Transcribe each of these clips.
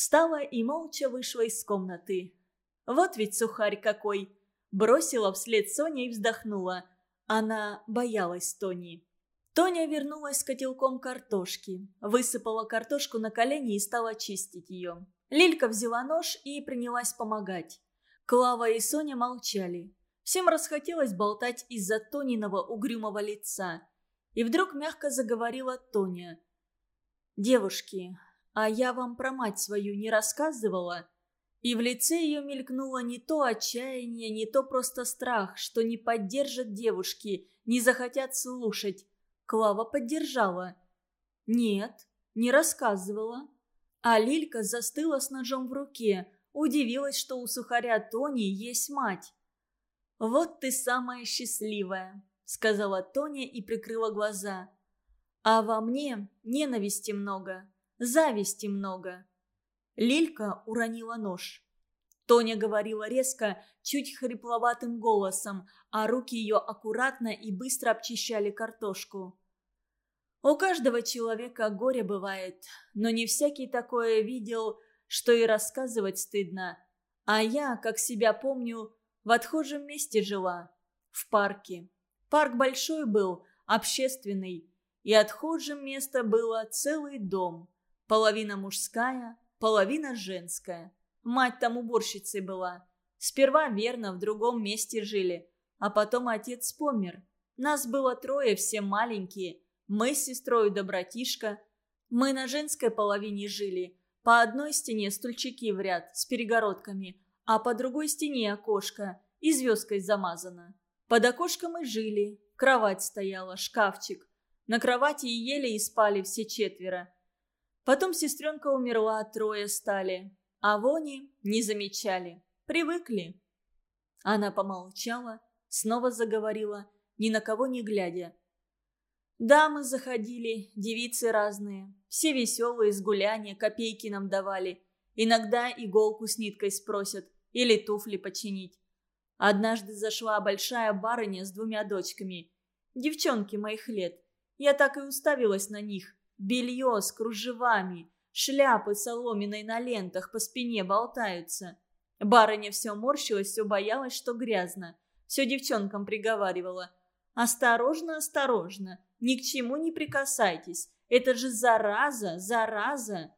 Встала и молча вышла из комнаты. Вот ведь сухарь какой! Бросила вслед Соня и вздохнула. Она боялась Тони. Тоня вернулась с котелком картошки, высыпала картошку на колени и стала чистить ее. Лилька взяла нож и принялась помогать. Клава и Соня молчали. Всем расхотелось болтать из-за Тониного угрюмого лица. И вдруг мягко заговорила Тоня. «Девушки, а я вам про мать свою не рассказывала?» И в лице ее мелькнуло не то отчаяние, не то просто страх, что не поддержат девушки, не захотят слушать. Клава поддержала. «Нет, не рассказывала». А Лилька застыла с ножом в руке, удивилась, что у сухаря Тони есть мать. «Вот ты самая счастливая», — сказала Тоня и прикрыла глаза. «А во мне ненависти много, зависти много». Лилька уронила нож. Тоня говорила резко, чуть хрипловатым голосом, а руки ее аккуратно и быстро обчищали картошку. У каждого человека горе бывает, но не всякий такое видел, что и рассказывать стыдно. А я, как себя помню, в отхожем месте жила, в парке. Парк большой был, общественный, и отхожим место было целый дом. Половина мужская, половина женская. Мать там уборщицей была. Сперва верно в другом месте жили, а потом отец помер. Нас было трое, все маленькие. Мы с сестрой да братишка. Мы на женской половине жили. По одной стене стульчики в ряд с перегородками, а по другой стене окошко и звездкой замазано. Под окошком и жили. Кровать стояла, шкафчик. На кровати и ели и спали все четверо. Потом сестренка умерла, трое стали. А вони не замечали. Привыкли. Она помолчала, снова заговорила, ни на кого не глядя. Дамы заходили, девицы разные. Все веселые, с гуляния, копейки нам давали. Иногда иголку с ниткой спросят или туфли починить. Однажды зашла большая барыня с двумя дочками. Девчонки моих лет. Я так и уставилась на них. Белье с кружевами, шляпы соломенной на лентах по спине болтаются. Барыня все морщилась, все боялась, что грязно. Все девчонкам приговаривала. «Осторожно, осторожно, ни к чему не прикасайтесь. Это же зараза, зараза!»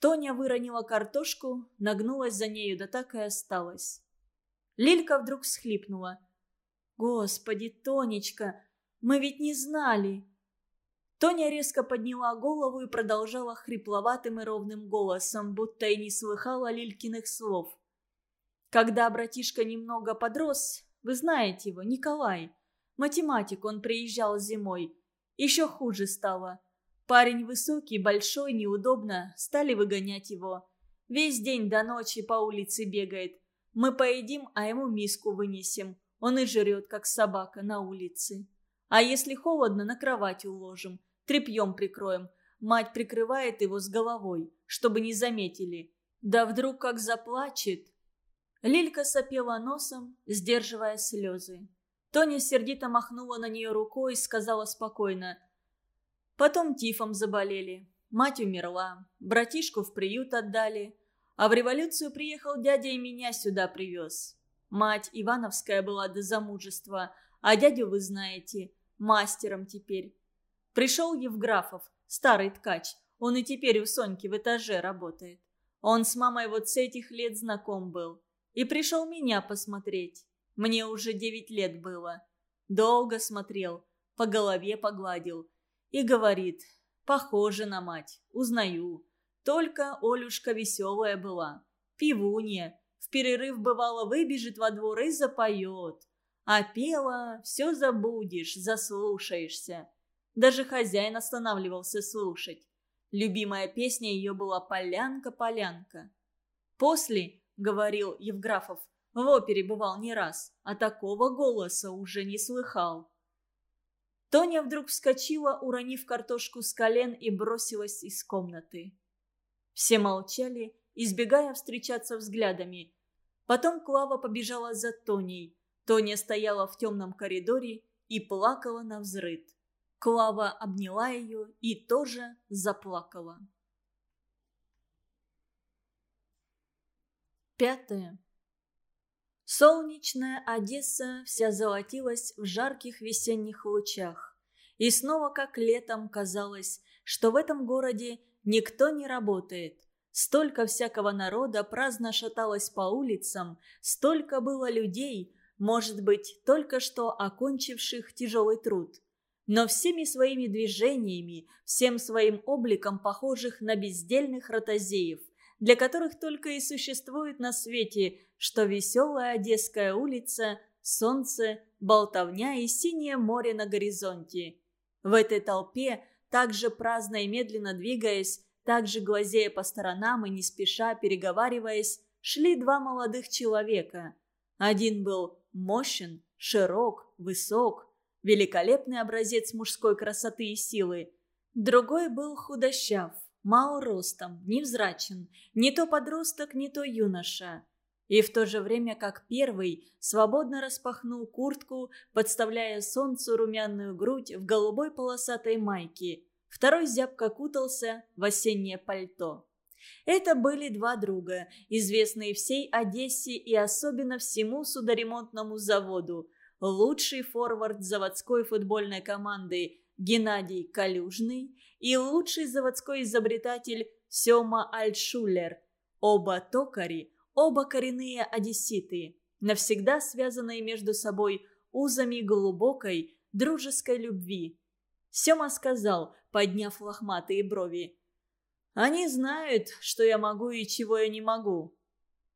Тоня выронила картошку, нагнулась за нею, да так и осталась. Лилька вдруг всхлипнула. «Господи, Тонечка, мы ведь не знали!» Тоня резко подняла голову и продолжала хрипловатым и ровным голосом, будто и не слыхала Лилькиных слов. Когда братишка немного подрос, вы знаете его, Николай. Математик он приезжал зимой. Еще хуже стало. Парень высокий, большой, неудобно, стали выгонять его. Весь день до ночи по улице бегает. Мы поедим, а ему миску вынесем. Он и жрет, как собака, на улице. А если холодно, на кровать уложим тряпьем прикроем. Мать прикрывает его с головой, чтобы не заметили. Да вдруг как заплачет. Лилька сопела носом, сдерживая слезы. Тоня сердито махнула на нее рукой и сказала спокойно. Потом тифом заболели. Мать умерла. Братишку в приют отдали. А в революцию приехал дядя и меня сюда привез. Мать Ивановская была до замужества, а дядю вы знаете, мастером теперь. Пришел Евграфов, старый ткач. Он и теперь у Соньки в этаже работает. Он с мамой вот с этих лет знаком был. И пришел меня посмотреть. Мне уже девять лет было. Долго смотрел, по голове погладил. И говорит, похоже на мать, узнаю. Только Олюшка веселая была, пивунья. В перерыв бывало выбежит во двор и запоет. А пела, все забудешь, заслушаешься. Даже хозяин останавливался слушать. Любимая песня ее была «Полянка, полянка». «После», — говорил Евграфов, — в опере бывал не раз, а такого голоса уже не слыхал. Тоня вдруг вскочила, уронив картошку с колен и бросилась из комнаты. Все молчали, избегая встречаться взглядами. Потом Клава побежала за Тоней. Тоня стояла в темном коридоре и плакала на взрыд. Клава обняла ее и тоже заплакала. Пятое. Солнечная Одесса вся золотилась в жарких весенних лучах. И снова, как летом, казалось, что в этом городе никто не работает. Столько всякого народа праздно шаталось по улицам, столько было людей, может быть, только что окончивших тяжелый труд. Но всеми своими движениями, всем своим обликом похожих на бездельных ротозеев, для которых только и существует на свете, что веселая Одесская улица, солнце, болтовня и синее море на горизонте. В этой толпе, также праздно и медленно двигаясь, также глазея по сторонам и не спеша переговариваясь, шли два молодых человека. Один был мощен, широк, высок, великолепный образец мужской красоты и силы. Другой был худощав, мал ростом, невзрачен, не то подросток, не то юноша. И в то же время, как первый, свободно распахнул куртку, подставляя солнцу румяную грудь в голубой полосатой майке. Второй зябко кутался в осеннее пальто. Это были два друга, известные всей Одессе и особенно всему судоремонтному заводу. Лучший форвард заводской футбольной команды Геннадий Калюжный и лучший заводской изобретатель Сёма Альтшулер. Оба токари, оба коренные одесситы, навсегда связанные между собой узами глубокой дружеской любви. Сёма сказал, подняв лохматые брови. «Они знают, что я могу и чего я не могу».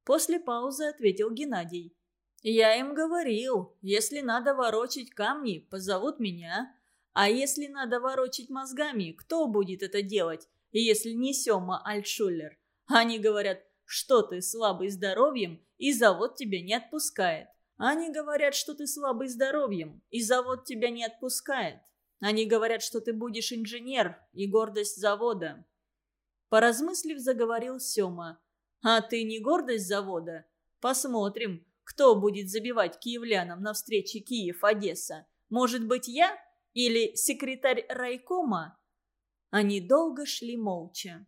После паузы ответил Геннадий. «Я им говорил, если надо ворочить камни, позовут меня. А если надо ворочить мозгами, кто будет это делать, если не Сёма Альтшулер? Они говорят, что ты слабый здоровьем, и завод тебя не отпускает. Они говорят, что ты слабый здоровьем, и завод тебя не отпускает. Они говорят, что ты будешь инженер и гордость завода. Поразмыслив, заговорил Сёма. А ты не гордость завода? Посмотрим, кто будет забивать киевлянам на встрече Киев-Одесса. Может быть, я? Или секретарь райкома?» Они долго шли молча.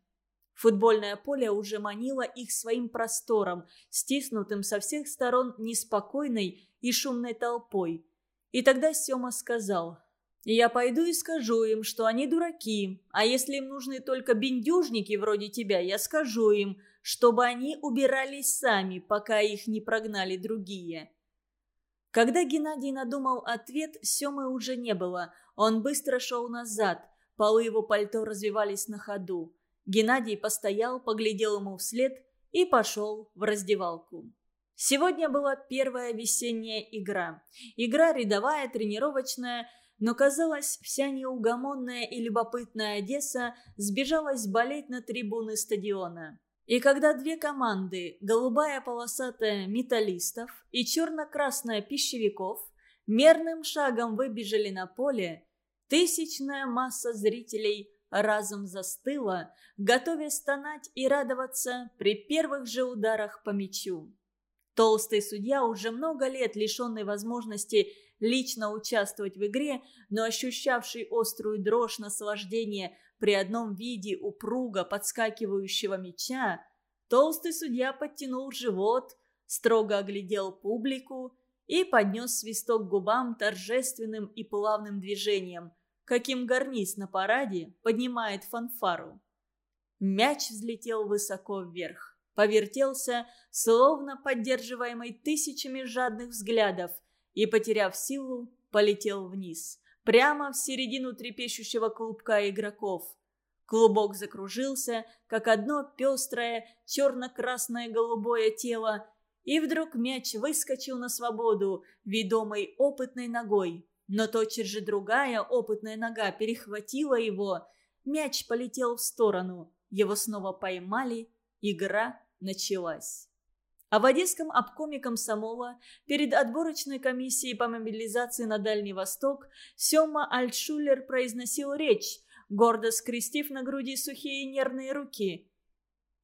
Футбольное поле уже манило их своим простором, стиснутым со всех сторон неспокойной и шумной толпой. И тогда Сёма сказал, «Я пойду и скажу им, что они дураки, а если им нужны только бендюжники вроде тебя, я скажу им, чтобы они убирались сами, пока их не прогнали другие». Когда Геннадий надумал ответ, Семы уже не было. Он быстро шел назад. Полы его пальто развивались на ходу. Геннадий постоял, поглядел ему вслед и пошел в раздевалку. Сегодня была первая весенняя игра. Игра рядовая, тренировочная, но, казалось, вся неугомонная и любопытная Одесса сбежалась болеть на трибуны стадиона. И когда две команды, голубая полосатая металлистов и черно-красная пищевиков, мерным шагом выбежали на поле, тысячная масса зрителей разом застыла, готовясь стонать и радоваться при первых же ударах по мячу. Толстый судья, уже много лет лишенный возможности лично участвовать в игре, но ощущавший острую дрожь наслаждения при одном виде упруга подскакивающего мяча, толстый судья подтянул живот, строго оглядел публику и поднес свисток к губам торжественным и плавным движением, каким гарниз на параде поднимает фанфару. Мяч взлетел высоко вверх, повертелся, словно поддерживаемый тысячами жадных взглядов, и, потеряв силу, полетел вниз – прямо в середину трепещущего клубка игроков. Клубок закружился, как одно пестрое черно-красное голубое тело, и вдруг мяч выскочил на свободу, ведомой опытной ногой. Но тотчас же другая опытная нога перехватила его. Мяч полетел в сторону. Его снова поймали. Игра началась. А в Одесском обкоме комсомола перед отборочной комиссией по мобилизации на Дальний Восток Сёма Альтшулер произносил речь, гордо скрестив на груди сухие нервные руки.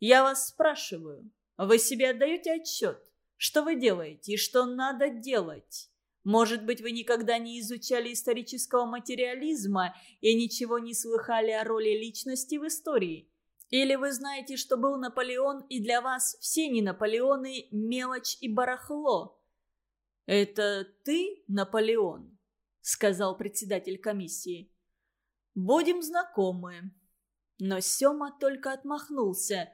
«Я вас спрашиваю, вы себе отдаете отчет, что вы делаете и что надо делать?» Может быть, вы никогда не изучали исторического материализма и ничего не слыхали о роли личности в истории? Или вы знаете, что был Наполеон, и для вас все не Наполеоны – мелочь и барахло?» «Это ты, Наполеон?» – сказал председатель комиссии. «Будем знакомы». Но Сёма только отмахнулся.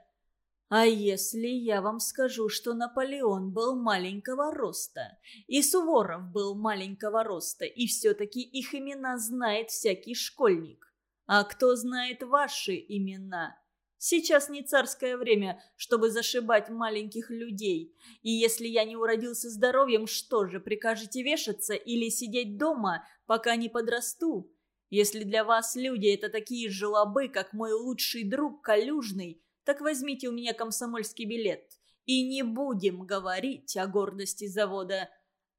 «А если я вам скажу, что Наполеон был маленького роста, и Суворов был маленького роста, и все-таки их имена знает всякий школьник? А кто знает ваши имена?» Сейчас не царское время, чтобы зашибать маленьких людей. И если я не уродился здоровьем, что же, прикажете вешаться или сидеть дома, пока не подрасту? Если для вас люди это такие желобы, как мой лучший друг Калюжный, так возьмите у меня комсомольский билет. И не будем говорить о гордости завода.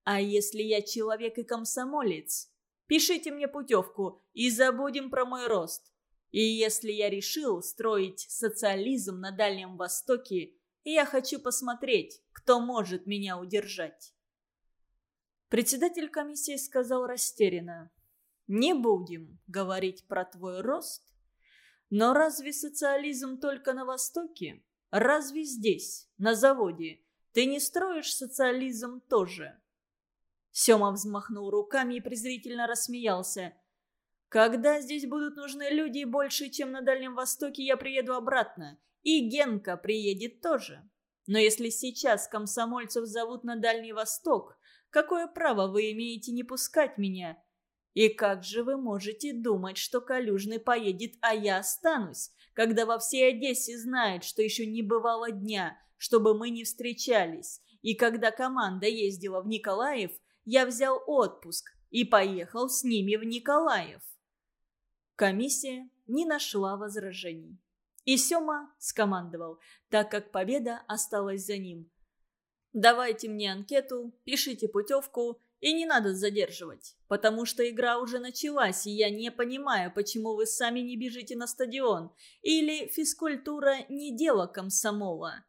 А если я человек и комсомолец? Пишите мне путевку и забудем про мой рост. И если я решил строить социализм на Дальнем Востоке, я хочу посмотреть, кто может меня удержать. Председатель комиссии сказал растерянно. «Не будем говорить про твой рост. Но разве социализм только на Востоке? Разве здесь, на заводе, ты не строишь социализм тоже?» Сема взмахнул руками и презрительно рассмеялся – когда здесь будут нужны люди больше, чем на Дальнем Востоке, я приеду обратно. И Генка приедет тоже. Но если сейчас комсомольцев зовут на Дальний Восток, какое право вы имеете не пускать меня? И как же вы можете думать, что Калюжный поедет, а я останусь, когда во всей Одессе знают, что еще не бывало дня, чтобы мы не встречались, и когда команда ездила в Николаев, я взял отпуск и поехал с ними в Николаев. Комиссия не нашла возражений. И Сёма скомандовал, так как победа осталась за ним. «Давайте мне анкету, пишите путевку, и не надо задерживать, потому что игра уже началась, и я не понимаю, почему вы сами не бежите на стадион, или физкультура не дело комсомола».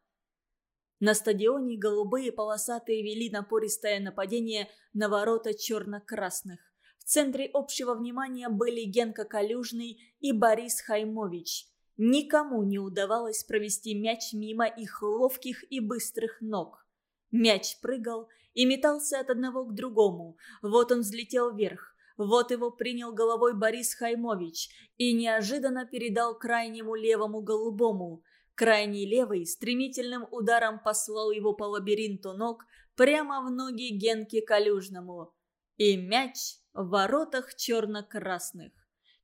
На стадионе голубые полосатые вели напористое нападение на ворота черно-красных центре общего внимания были Генка Калюжный и Борис Хаймович. Никому не удавалось провести мяч мимо их ловких и быстрых ног. Мяч прыгал и метался от одного к другому. Вот он взлетел вверх. Вот его принял головой Борис Хаймович и неожиданно передал крайнему левому голубому. Крайний левый стремительным ударом послал его по лабиринту ног прямо в ноги Генке Калюжному. И мяч в воротах черно-красных.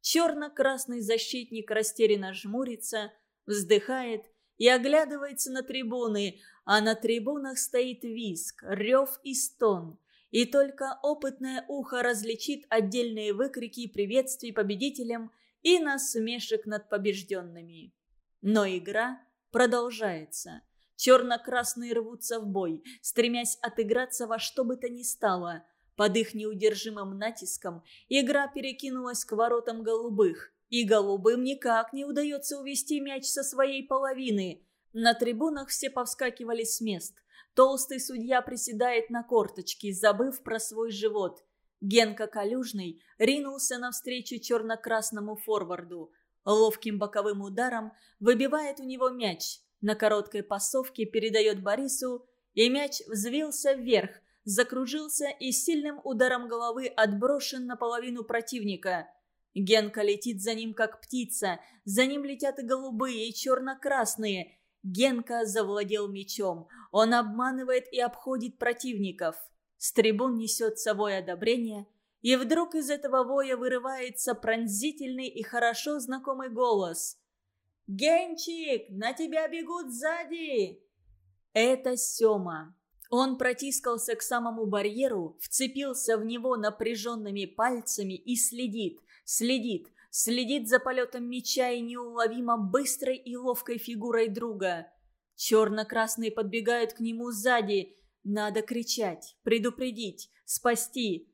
Черно-красный защитник растерянно жмурится, вздыхает и оглядывается на трибуны, а на трибунах стоит виск, рев и стон. И только опытное ухо различит отдельные выкрики приветствий победителям и насмешек над побежденными. Но игра продолжается. Черно-красные рвутся в бой, стремясь отыграться во что бы то ни стало – под их неудержимым натиском игра перекинулась к воротам голубых. И голубым никак не удается увести мяч со своей половины. На трибунах все повскакивали с мест. Толстый судья приседает на корточки, забыв про свой живот. Генка Калюжный ринулся навстречу черно-красному форварду. Ловким боковым ударом выбивает у него мяч. На короткой пасовке передает Борису, и мяч взвился вверх, закружился и сильным ударом головы отброшен наполовину противника. Генка летит за ним, как птица. За ним летят и голубые, и черно-красные. Генка завладел мечом. Он обманывает и обходит противников. С трибун несет совое одобрение. И вдруг из этого воя вырывается пронзительный и хорошо знакомый голос. «Генчик, на тебя бегут сзади!» Это Сёма. Он протискался к самому барьеру, вцепился в него напряженными пальцами и следит, следит, следит за полетом меча и неуловимо быстрой и ловкой фигурой друга. Черно-красные подбегают к нему сзади. Надо кричать, предупредить, спасти.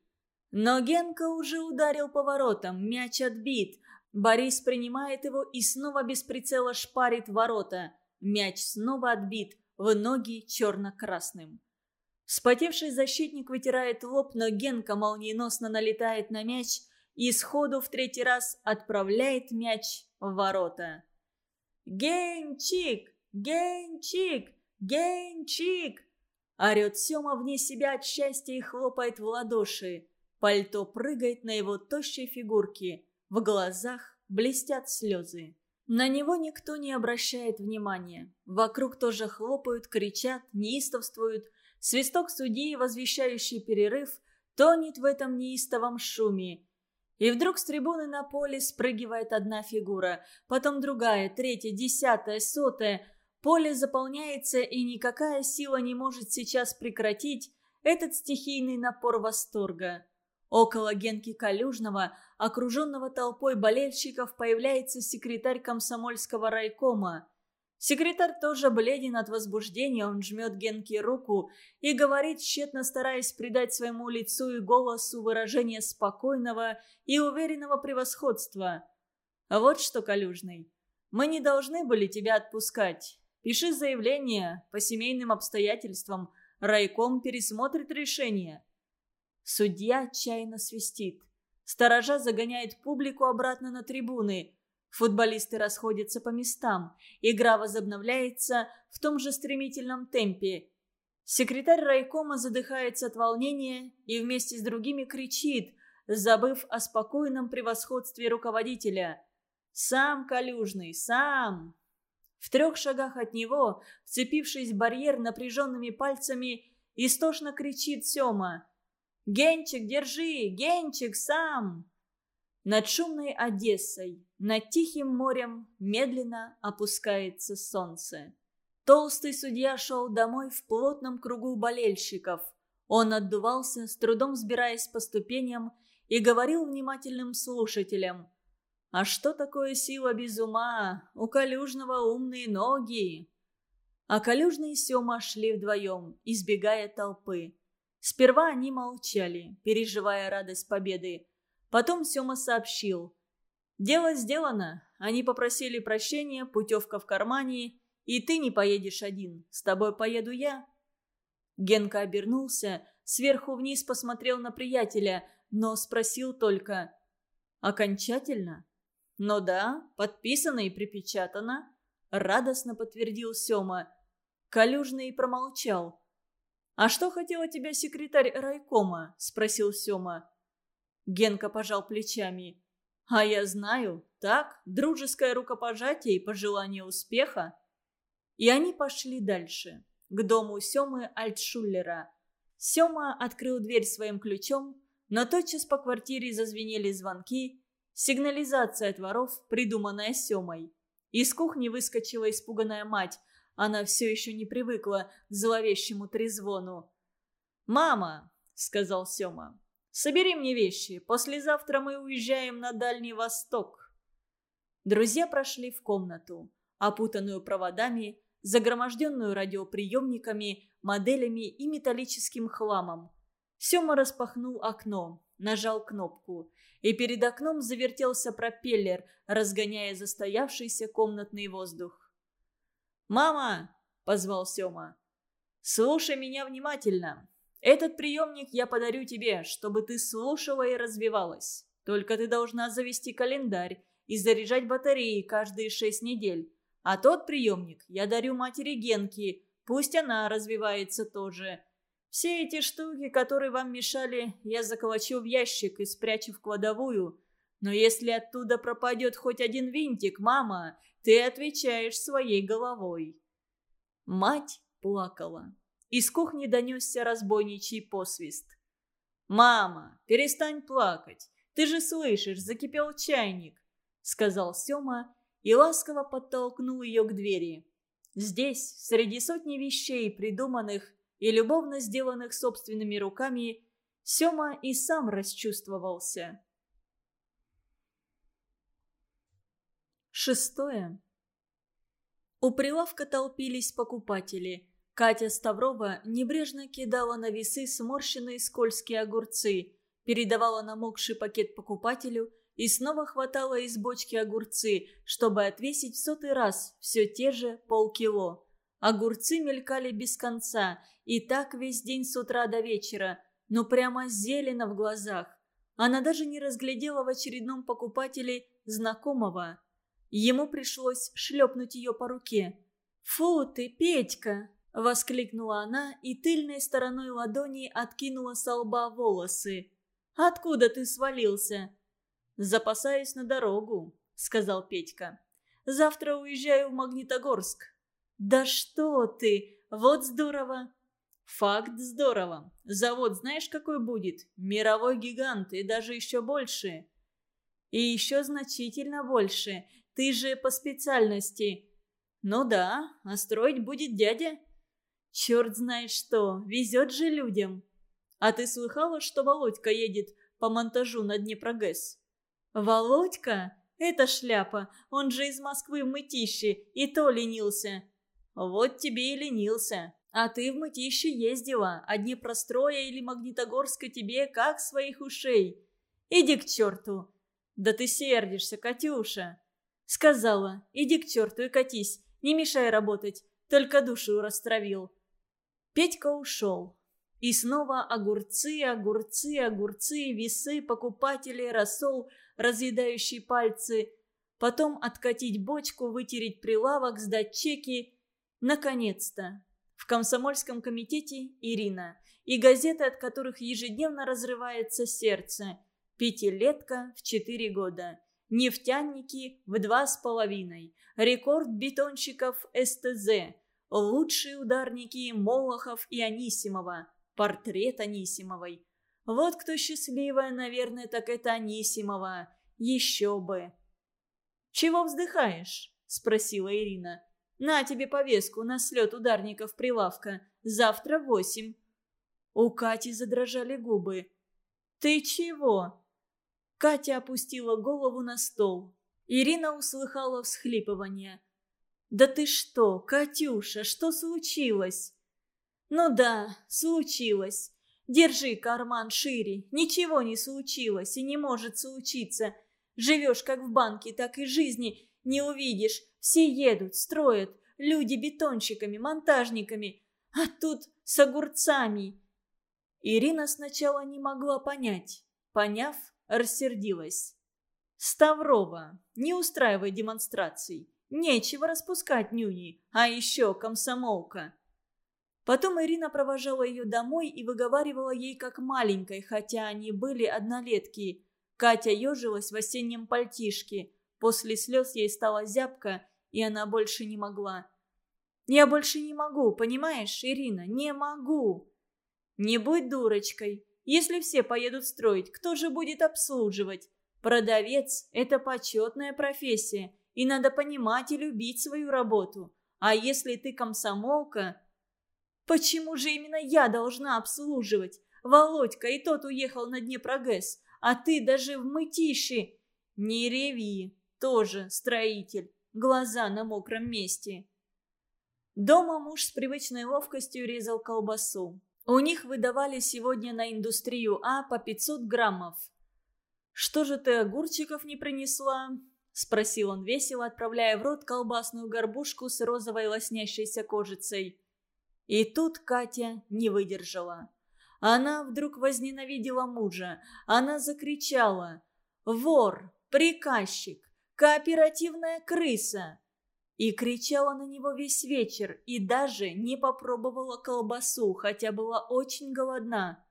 Но Генка уже ударил поворотом, мяч отбит. Борис принимает его и снова без прицела шпарит ворота. Мяч снова отбит, в ноги черно-красным. Спотевший защитник вытирает лоб, но Генка молниеносно налетает на мяч и сходу в третий раз отправляет мяч в ворота. Генчик! Генчик! Генчик!» Орет Сема вне себя от счастья и хлопает в ладоши. Пальто прыгает на его тощей фигурке. В глазах блестят слезы. На него никто не обращает внимания. Вокруг тоже хлопают, кричат, неистовствуют. Свисток судьи, возвещающий перерыв, тонет в этом неистовом шуме. И вдруг с трибуны на поле спрыгивает одна фигура, потом другая, третья, десятая, сотая. Поле заполняется, и никакая сила не может сейчас прекратить этот стихийный напор восторга. Около Генки Калюжного, окруженного толпой болельщиков, появляется секретарь комсомольского райкома. Секретарь тоже бледен от возбуждения, он жмет Генке руку и говорит, тщетно стараясь придать своему лицу и голосу выражение спокойного и уверенного превосходства. «Вот что, Калюжный, мы не должны были тебя отпускать. Пиши заявление по семейным обстоятельствам, райком пересмотрит решение». Судья отчаянно свистит. Сторожа загоняет публику обратно на трибуны. Футболисты расходятся по местам. Игра возобновляется в том же стремительном темпе. Секретарь райкома задыхается от волнения и вместе с другими кричит, забыв о спокойном превосходстве руководителя. «Сам Калюжный, сам!» В трех шагах от него, вцепившись в барьер напряженными пальцами, истошно кричит Сема. «Генчик, держи! Генчик, сам!» Над шумной Одессой, над тихим морем медленно опускается солнце. Толстый судья шел домой в плотном кругу болельщиков. Он отдувался, с трудом взбираясь по ступеням, и говорил внимательным слушателям. «А что такое сила без ума? У Калюжного умные ноги!» А Калюжный и Сема шли вдвоем, избегая толпы. Сперва они молчали, переживая радость победы. Потом Сема сообщил. «Дело сделано. Они попросили прощения, путевка в кармане, и ты не поедешь один. С тобой поеду я». Генка обернулся, сверху вниз посмотрел на приятеля, но спросил только «Окончательно?» «Ну да, подписано и припечатано», — радостно подтвердил Сема. Калюжный промолчал. «А что хотела тебя секретарь райкома?» – спросил Сёма. Генка пожал плечами. «А я знаю. Так, дружеское рукопожатие и пожелание успеха». И они пошли дальше, к дому Сёмы Альтшуллера. Сёма открыл дверь своим ключом, но тотчас по квартире зазвенели звонки. Сигнализация от воров, придуманная Сёмой. Из кухни выскочила испуганная мать – она все еще не привыкла к зловещему трезвону. «Мама!» — сказал Сема. «Собери мне вещи. Послезавтра мы уезжаем на Дальний Восток». Друзья прошли в комнату, опутанную проводами, загроможденную радиоприемниками, моделями и металлическим хламом. Сема распахнул окно, нажал кнопку, и перед окном завертелся пропеллер, разгоняя застоявшийся комнатный воздух. «Мама!» – позвал Сёма. «Слушай меня внимательно. Этот приемник я подарю тебе, чтобы ты слушала и развивалась. Только ты должна завести календарь и заряжать батареи каждые шесть недель. А тот приемник я дарю матери Генки, пусть она развивается тоже. Все эти штуки, которые вам мешали, я заколочу в ящик и спрячу в кладовую. Но если оттуда пропадет хоть один винтик, мама, ты отвечаешь своей головой». Мать плакала. Из кухни донесся разбойничий посвист. «Мама, перестань плакать. Ты же слышишь, закипел чайник», — сказал Сёма и ласково подтолкнул ее к двери. Здесь, среди сотни вещей, придуманных и любовно сделанных собственными руками, Сёма и сам расчувствовался. Шестое. У прилавка толпились покупатели. Катя Ставрова небрежно кидала на весы сморщенные скользкие огурцы, передавала намокший пакет покупателю и снова хватала из бочки огурцы, чтобы отвесить в сотый раз все те же полкило. Огурцы мелькали без конца, и так весь день с утра до вечера, но прямо зелено в глазах. Она даже не разглядела в очередном покупателе знакомого – Ему пришлось шлепнуть ее по руке. «Фу ты, Петька!» – воскликнула она и тыльной стороной ладони откинула со лба волосы. «Откуда ты свалился?» «Запасаюсь на дорогу», – сказал Петька. «Завтра уезжаю в Магнитогорск». «Да что ты! Вот здорово!» «Факт здорово. Завод знаешь, какой будет? Мировой гигант и даже еще больше». «И еще значительно больше. Ты же по специальности». «Ну да, а строить будет дядя». «Черт знает что, везет же людям». «А ты слыхала, что Володька едет по монтажу на Днепрогэс?» «Володька? Это шляпа. Он же из Москвы в Мытищи, и то ленился». «Вот тебе и ленился. А ты в Мытищи ездила, а Днепростроя или Магнитогорска тебе как своих ушей. Иди к черту». «Да ты сердишься, Катюша». Сказала, иди к черту и катись, не мешай работать, только душу растравил. Петька ушел. И снова огурцы, огурцы, огурцы, весы, покупатели, рассол, разъедающий пальцы. Потом откатить бочку, вытереть прилавок, сдать чеки. Наконец-то. В комсомольском комитете Ирина. И газеты, от которых ежедневно разрывается сердце. Пятилетка в четыре года нефтяники в два с половиной, рекорд бетонщиков СТЗ, лучшие ударники Молохов и Анисимова, портрет Анисимовой. Вот кто счастливая, наверное, так это Анисимова. Еще бы. «Чего вздыхаешь?» – спросила Ирина. «На тебе повестку на слет ударников прилавка. Завтра восемь». У Кати задрожали губы. «Ты чего?» Катя опустила голову на стол. Ирина услыхала всхлипывание. «Да ты что, Катюша, что случилось?» «Ну да, случилось. Держи карман шире. Ничего не случилось и не может случиться. Живешь как в банке, так и жизни не увидишь. Все едут, строят. Люди бетонщиками, монтажниками. А тут с огурцами». Ирина сначала не могла понять. Поняв, рассердилась. «Ставрова, не устраивай демонстраций. Нечего распускать нюни, а еще комсомолка». Потом Ирина провожала ее домой и выговаривала ей как маленькой, хотя они были однолетки. Катя ежилась в осеннем пальтишке. После слез ей стало зябко, и она больше не могла. «Я больше не могу, понимаешь, Ирина, не могу!» «Не будь дурочкой. Если все поедут строить, кто же будет обслуживать? Продавец – это почетная профессия, и надо понимать и любить свою работу. А если ты комсомолка... Почему же именно я должна обслуживать? Володька и тот уехал на Днепрогэс, а ты даже в мытиши. Не реви, тоже строитель, глаза на мокром месте. Дома муж с привычной ловкостью резал колбасу. У них выдавали сегодня на индустрию А по 500 граммов. «Что же ты огурчиков не принесла?» – спросил он весело, отправляя в рот колбасную горбушку с розовой лоснящейся кожицей. И тут Катя не выдержала. Она вдруг возненавидела мужа. Она закричала «Вор! Приказчик! Кооперативная крыса!» И кричала на него весь вечер, и даже не попробовала колбасу, хотя была очень голодна.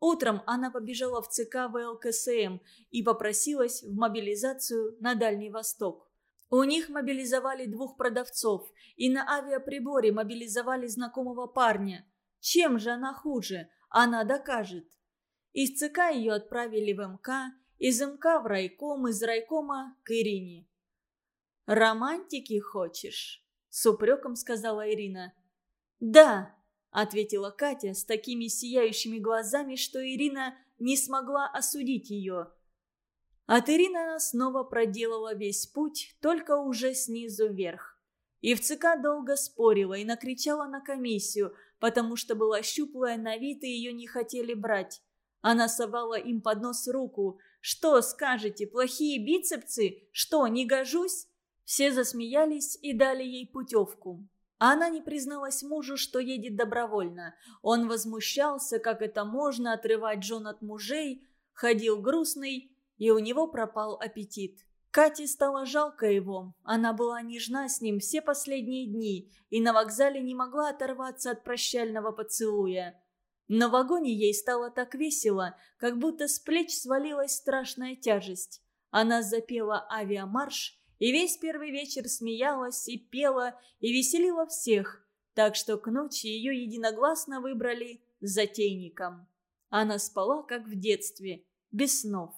Утром она побежала в ЦК ВЛКСМ и попросилась в мобилизацию на Дальний Восток. У них мобилизовали двух продавцов, и на авиаприборе мобилизовали знакомого парня. Чем же она хуже? Она докажет. Из ЦК ее отправили в МК, из МК в райком, из райкома к Ирине. «Романтики хочешь?» – с упреком сказала Ирина. «Да», – ответила Катя с такими сияющими глазами, что Ирина не смогла осудить ее. От Ирины она снова проделала весь путь, только уже снизу вверх. И в ЦК долго спорила и накричала на комиссию, потому что была щуплая на вид и ее не хотели брать. Она совала им под нос руку. «Что скажете, плохие бицепсы? Что, не гожусь?» Все засмеялись и дали ей путевку. А она не призналась мужу, что едет добровольно. Он возмущался, как это можно отрывать жен от мужей, ходил грустный, и у него пропал аппетит. Кате стало жалко его. Она была нежна с ним все последние дни и на вокзале не могла оторваться от прощального поцелуя. Но в вагоне ей стало так весело, как будто с плеч свалилась страшная тяжесть. Она запела авиамарш и весь первый вечер смеялась и пела и веселила всех, так что к ночи ее единогласно выбрали затейником. Она спала, как в детстве, без снов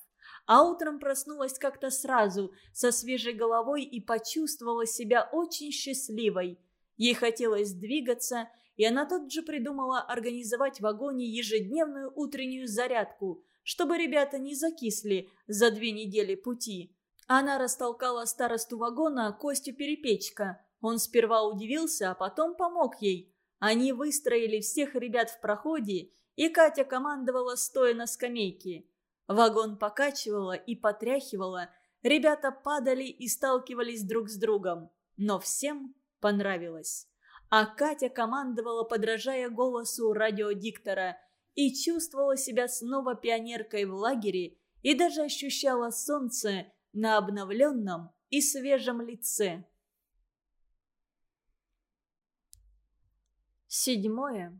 а утром проснулась как-то сразу, со свежей головой и почувствовала себя очень счастливой. Ей хотелось двигаться, и она тут же придумала организовать в вагоне ежедневную утреннюю зарядку, чтобы ребята не закисли за две недели пути. Она растолкала старосту вагона Костю Перепечка. Он сперва удивился, а потом помог ей. Они выстроили всех ребят в проходе, и Катя командовала, стоя на скамейке. Вагон покачивало и потряхивало, ребята падали и сталкивались друг с другом. Но всем понравилось. А Катя командовала, подражая голосу радиодиктора, и чувствовала себя снова пионеркой в лагере и даже ощущала солнце на обновленном и свежем лице. Седьмое.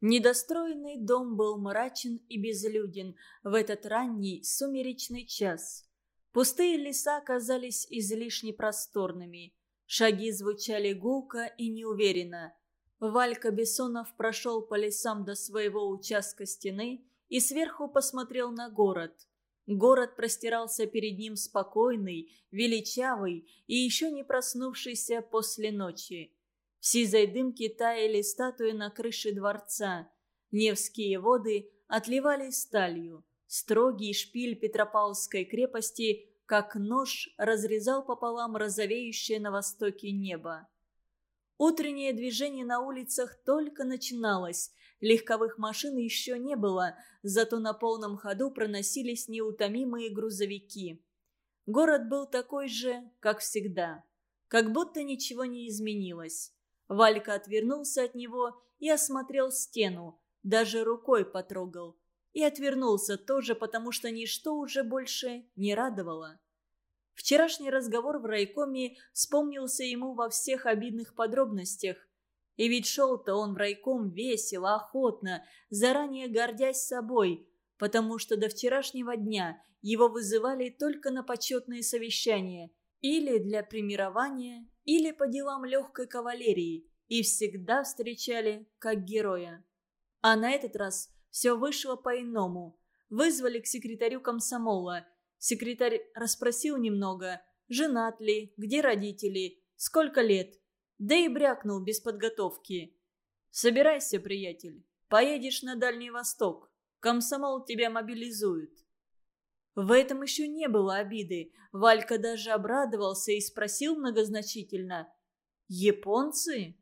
Недостроенный дом был мрачен и безлюден в этот ранний сумеречный час. Пустые леса казались излишне просторными. Шаги звучали гулко и неуверенно. Валька Бессонов прошел по лесам до своего участка стены и сверху посмотрел на город. Город простирался перед ним спокойный, величавый и еще не проснувшийся после ночи. В сизой дымке таяли статуи на крыше дворца. Невские воды отливали сталью. Строгий шпиль Петропавловской крепости, как нож, разрезал пополам розовеющее на востоке небо. Утреннее движение на улицах только начиналось. Легковых машин еще не было, зато на полном ходу проносились неутомимые грузовики. Город был такой же, как всегда. Как будто ничего не изменилось. Валька отвернулся от него и осмотрел стену, даже рукой потрогал. И отвернулся тоже, потому что ничто уже больше не радовало. Вчерашний разговор в райкоме вспомнился ему во всех обидных подробностях. И ведь шел-то он в райком весело, охотно, заранее гордясь собой, потому что до вчерашнего дня его вызывали только на почетные совещания или для примирования, или по делам легкой кавалерии, и всегда встречали как героя. А на этот раз все вышло по-иному. Вызвали к секретарю комсомола. Секретарь расспросил немного, женат ли, где родители, сколько лет. Да и брякнул без подготовки. «Собирайся, приятель, поедешь на Дальний Восток. Комсомол тебя мобилизует». В этом еще не было обиды. Валька даже обрадовался и спросил многозначительно. «Японцы?»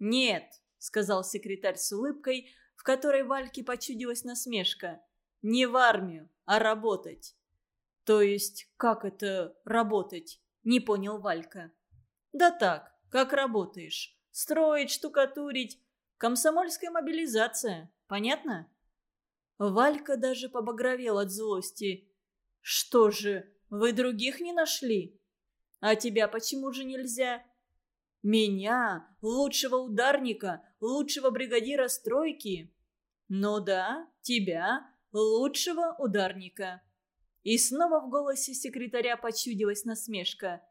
«Нет», — сказал секретарь с улыбкой, в которой Вальке почудилась насмешка. «Не в армию, а работать». «То есть, как это работать?» — не понял Валька. «Да так, как работаешь. Строить, штукатурить. Комсомольская мобилизация. Понятно?» Валька даже побагровел от злости. «Что же, вы других не нашли? А тебя почему же нельзя?» «Меня, лучшего ударника, лучшего бригадира стройки?» «Ну да, тебя, лучшего ударника». И снова в голосе секретаря почудилась насмешка.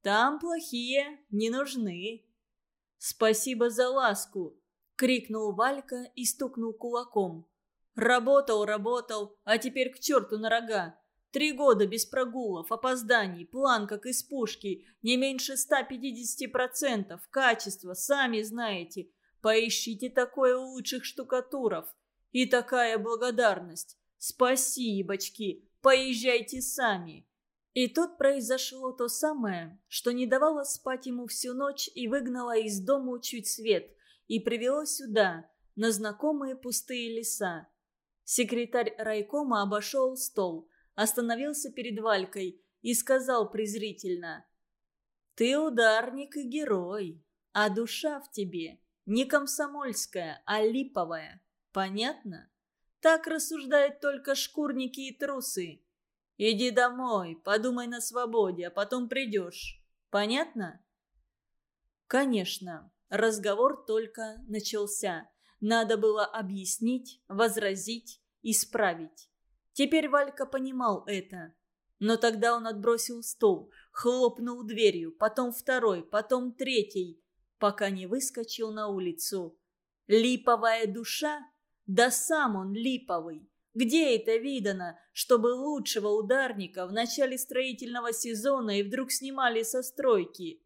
«Там плохие не нужны». «Спасибо за ласку!» — крикнул Валька и стукнул кулаком. Работал, работал, а теперь к черту на рога. Три года без прогулов, опозданий, план как из пушки, не меньше 150%, качество, сами знаете. Поищите такое у лучших штукатуров. И такая благодарность. Спасибочки, поезжайте сами. И тут произошло то самое, что не давало спать ему всю ночь и выгнало из дома чуть свет, и привело сюда, на знакомые пустые леса. Секретарь райкома обошел стол, остановился перед Валькой и сказал презрительно. «Ты ударник и герой, а душа в тебе не комсомольская, а липовая. Понятно? Так рассуждают только шкурники и трусы. Иди домой, подумай на свободе, а потом придешь. Понятно?» Конечно, разговор только начался. Надо было объяснить, возразить, исправить. Теперь Валька понимал это. Но тогда он отбросил стол, хлопнул дверью, потом второй, потом третий, пока не выскочил на улицу. Липовая душа? Да сам он липовый. Где это видано, чтобы лучшего ударника в начале строительного сезона и вдруг снимали со стройки?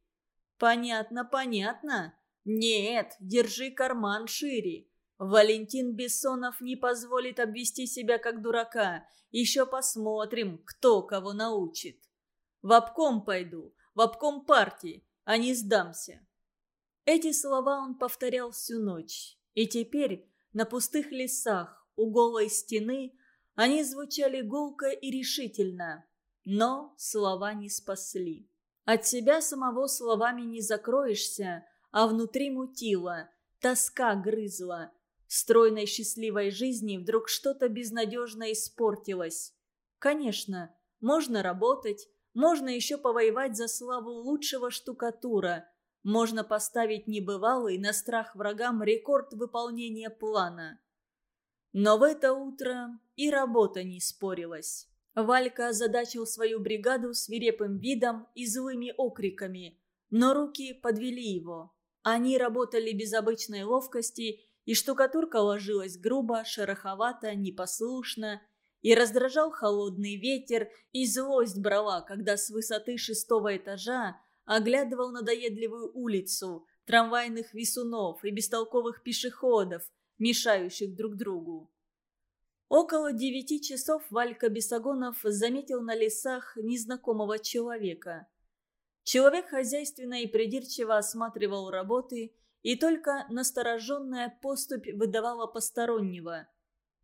Понятно, понятно. Нет, держи карман шире. Валентин Бессонов не позволит обвести себя как дурака. Еще посмотрим, кто кого научит. В обком пойду, в обком партии, а не сдамся. Эти слова он повторял всю ночь. И теперь на пустых лесах, у голой стены, они звучали гулко и решительно. Но слова не спасли. От себя самого словами не закроешься, а внутри мутило, тоска грызла. В стройной счастливой жизни вдруг что-то безнадежно испортилось. Конечно, можно работать, можно еще повоевать за славу лучшего штукатура, можно поставить небывалый на страх врагам рекорд выполнения плана. Но в это утро и работа не спорилась. Валька озадачил свою бригаду свирепым видом и злыми окриками, но руки подвели его. Они работали без обычной ловкости, и штукатурка ложилась грубо, шероховато, непослушно, и раздражал холодный ветер, и злость брала, когда с высоты шестого этажа оглядывал надоедливую улицу, трамвайных висунов и бестолковых пешеходов, мешающих друг другу. Около девяти часов Валька Бесогонов заметил на лесах незнакомого человека. Человек хозяйственно и придирчиво осматривал работы, и только настороженная поступь выдавала постороннего.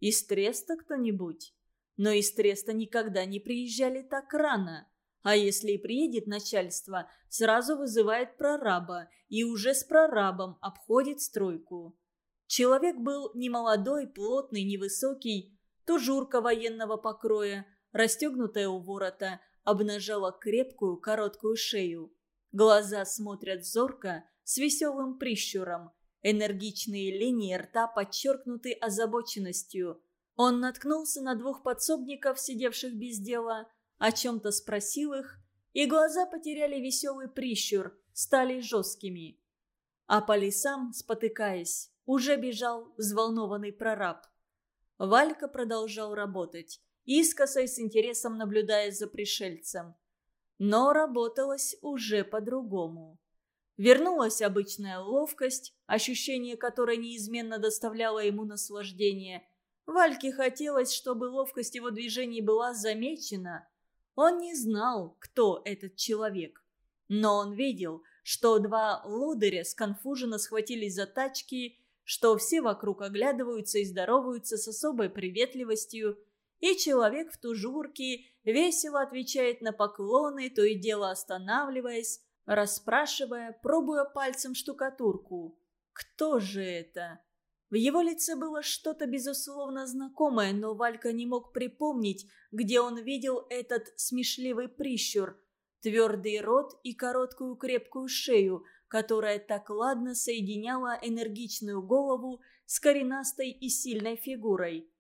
Из Треста кто-нибудь? Но из Треста никогда не приезжали так рано. А если и приедет начальство, сразу вызывает прораба и уже с прорабом обходит стройку. Человек был немолодой, плотный, невысокий, тужурка военного покроя, расстегнутая у ворота, обнажала крепкую короткую шею. Глаза смотрят зорко, с веселым прищуром. Энергичные линии рта подчеркнуты озабоченностью. Он наткнулся на двух подсобников, сидевших без дела, о чем-то спросил их, и глаза потеряли веселый прищур, стали жесткими. А по лесам, спотыкаясь, уже бежал взволнованный прораб. Валька продолжал работать, искоса с интересом наблюдая за пришельцем. Но работалось уже по-другому. Вернулась обычная ловкость, ощущение которой неизменно доставляло ему наслаждение. Вальке хотелось, чтобы ловкость его движений была замечена. Он не знал, кто этот человек. Но он видел, что два лодыря сконфуженно схватились за тачки что все вокруг оглядываются и здороваются с особой приветливостью, и человек в тужурке весело отвечает на поклоны, то и дело останавливаясь, расспрашивая, пробуя пальцем штукатурку. Кто же это? В его лице было что-то безусловно знакомое, но Валька не мог припомнить, где он видел этот смешливый прищур, твердый рот и короткую крепкую шею – которая так ладно соединяла энергичную голову с коренастой и сильной фигурой.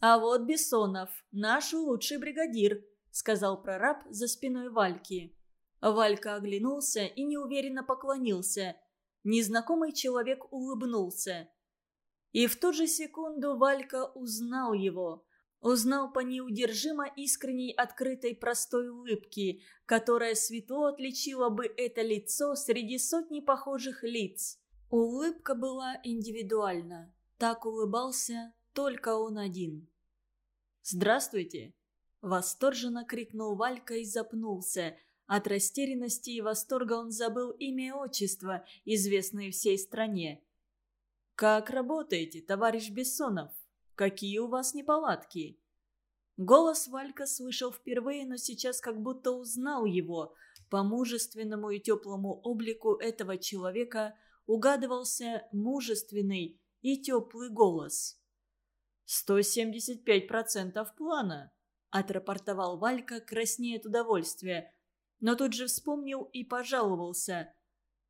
«А вот Бессонов, наш лучший бригадир», — сказал прораб за спиной Вальки. Валька оглянулся и неуверенно поклонился. Незнакомый человек улыбнулся. И в ту же секунду Валька узнал его. Узнал по неудержимо искренней открытой простой улыбке, которая светло отличила бы это лицо среди сотни похожих лиц. Улыбка была индивидуальна. Так улыбался только он один. «Здравствуйте!» – восторженно крикнул Валька и запнулся. От растерянности и восторга он забыл имя и отчество, известные всей стране. «Как работаете, товарищ Бессонов?» Какие у вас неполадки?» Голос Валька слышал впервые, но сейчас как будто узнал его. По мужественному и теплому облику этого человека угадывался мужественный и теплый голос. «175% плана», — отрапортовал Валька, краснея от удовольствия. Но тут же вспомнил и пожаловался.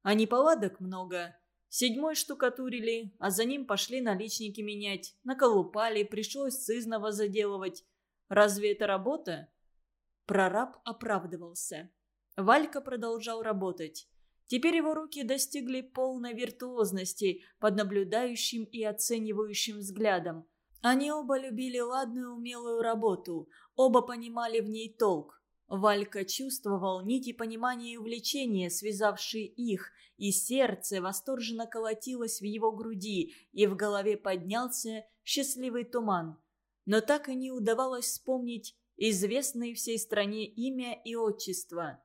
А неполадок много. Седьмой штукатурили, а за ним пошли наличники менять. Наколупали, пришлось сызново заделывать. Разве это работа? Прораб оправдывался. Валька продолжал работать. Теперь его руки достигли полной виртуозности под наблюдающим и оценивающим взглядом. Они оба любили ладную умелую работу, оба понимали в ней толк. Валька чувствовал нити понимания и увлечения, связавшие их, и сердце восторженно колотилось в его груди, и в голове поднялся счастливый туман. Но так и не удавалось вспомнить известное всей стране имя и отчество.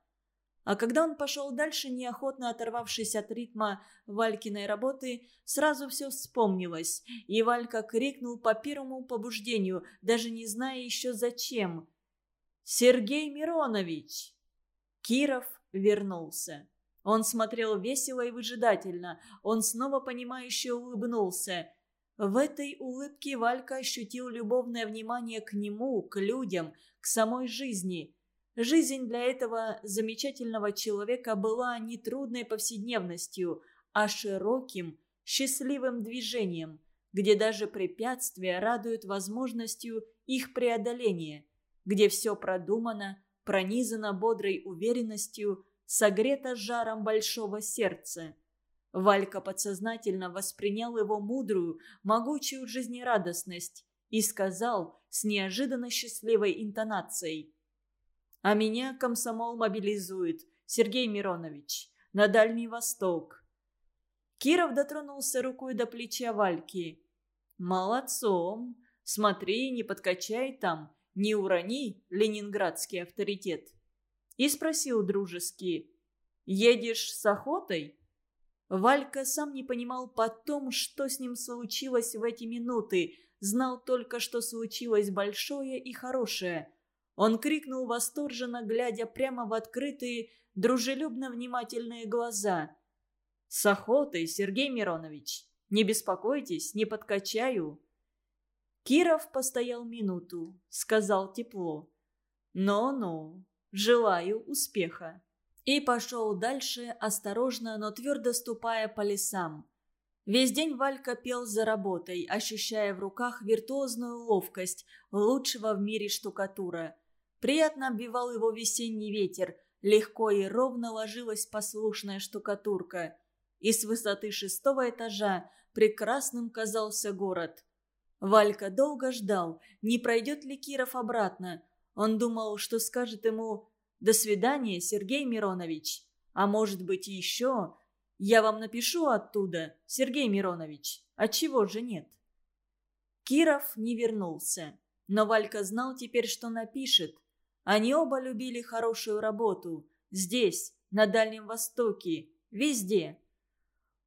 А когда он пошел дальше, неохотно оторвавшись от ритма Валькиной работы, сразу все вспомнилось, и Валька крикнул по первому побуждению, даже не зная еще зачем. «Сергей Миронович!» Киров вернулся. Он смотрел весело и выжидательно, он снова понимающе улыбнулся. В этой улыбке Валька ощутил любовное внимание к нему, к людям, к самой жизни – Жизнь для этого замечательного человека была не трудной повседневностью, а широким, счастливым движением, где даже препятствия радуют возможностью их преодоления, где все продумано, пронизано бодрой уверенностью, согрето жаром большого сердца. Валька подсознательно воспринял его мудрую, могучую жизнерадостность и сказал с неожиданно счастливой интонацией – а меня комсомол мобилизует, Сергей Миронович, на Дальний Восток. Киров дотронулся рукой до плеча Вальки. «Молодцом! Смотри, не подкачай там, не урони ленинградский авторитет». И спросил дружески, «Едешь с охотой?» Валька сам не понимал потом, что с ним случилось в эти минуты, знал только, что случилось большое и хорошее – он крикнул восторженно, глядя прямо в открытые, дружелюбно внимательные глаза. «С охотой, Сергей Миронович! Не беспокойтесь, не подкачаю!» Киров постоял минуту, сказал тепло. «Ну-ну, желаю успеха!» И пошел дальше, осторожно, но твердо ступая по лесам. Весь день Валька пел за работой, ощущая в руках виртуозную ловкость лучшего в мире штукатура – Приятно оббивал его весенний ветер, легко и ровно ложилась послушная штукатурка. И с высоты шестого этажа прекрасным казался город. Валька долго ждал, не пройдет ли Киров обратно. Он думал, что скажет ему «До свидания, Сергей Миронович». А может быть и еще «Я вам напишу оттуда, Сергей Миронович». Отчего же нет? Киров не вернулся. Но Валька знал теперь, что напишет. Они оба любили хорошую работу. Здесь, на Дальнем Востоке, везде.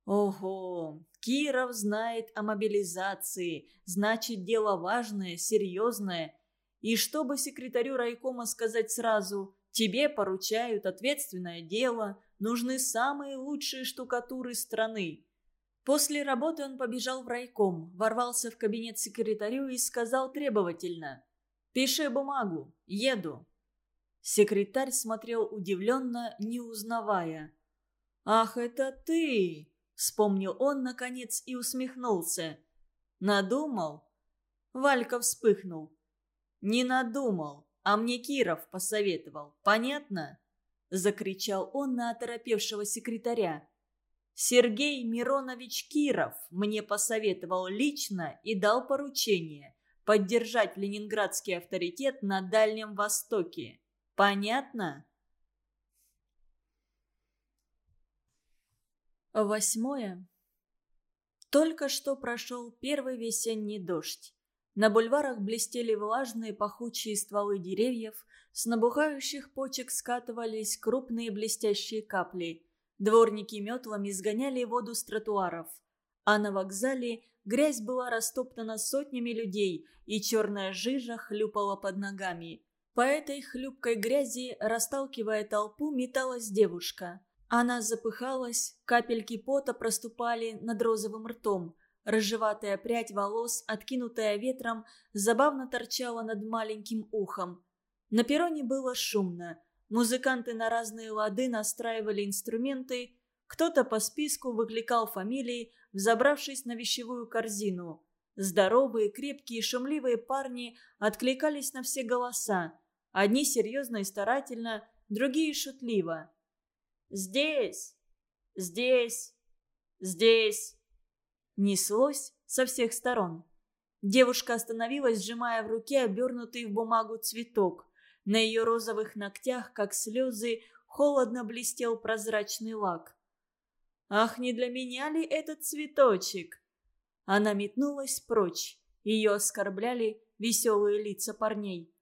Ого, Киров знает о мобилизации, значит, дело важное, серьезное. И чтобы секретарю райкома сказать сразу, тебе поручают ответственное дело, нужны самые лучшие штукатуры страны. После работы он побежал в райком, ворвался в кабинет секретарю и сказал требовательно – «Пиши бумагу. Еду». Секретарь смотрел удивленно, не узнавая. «Ах, это ты!» — вспомнил он, наконец, и усмехнулся. «Надумал?» Валька вспыхнул. «Не надумал, а мне Киров посоветовал. Понятно?» — закричал он на оторопевшего секретаря. «Сергей Миронович Киров мне посоветовал лично и дал поручение поддержать ленинградский авторитет на Дальнем Востоке. Понятно? Восьмое. Только что прошел первый весенний дождь. На бульварах блестели влажные пахучие стволы деревьев, с набухающих почек скатывались крупные блестящие капли. Дворники метлами сгоняли воду с тротуаров. А на вокзале Грязь была растоптана сотнями людей, и черная жижа хлюпала под ногами. По этой хлюпкой грязи, расталкивая толпу, металась девушка. Она запыхалась, капельки пота проступали над розовым ртом. Рыжеватая прядь волос, откинутая ветром, забавно торчала над маленьким ухом. На перроне было шумно. Музыканты на разные лады настраивали инструменты, кто-то по списку выкликал фамилии, взобравшись на вещевую корзину. Здоровые, крепкие, шумливые парни откликались на все голоса. Одни серьезно и старательно, другие шутливо. «Здесь! Здесь! Здесь!» Неслось со всех сторон. Девушка остановилась, сжимая в руке обернутый в бумагу цветок. На ее розовых ногтях, как слезы, холодно блестел прозрачный лак. «Ах, не для меня ли этот цветочек?» Она метнулась прочь. Ее оскорбляли веселые лица парней.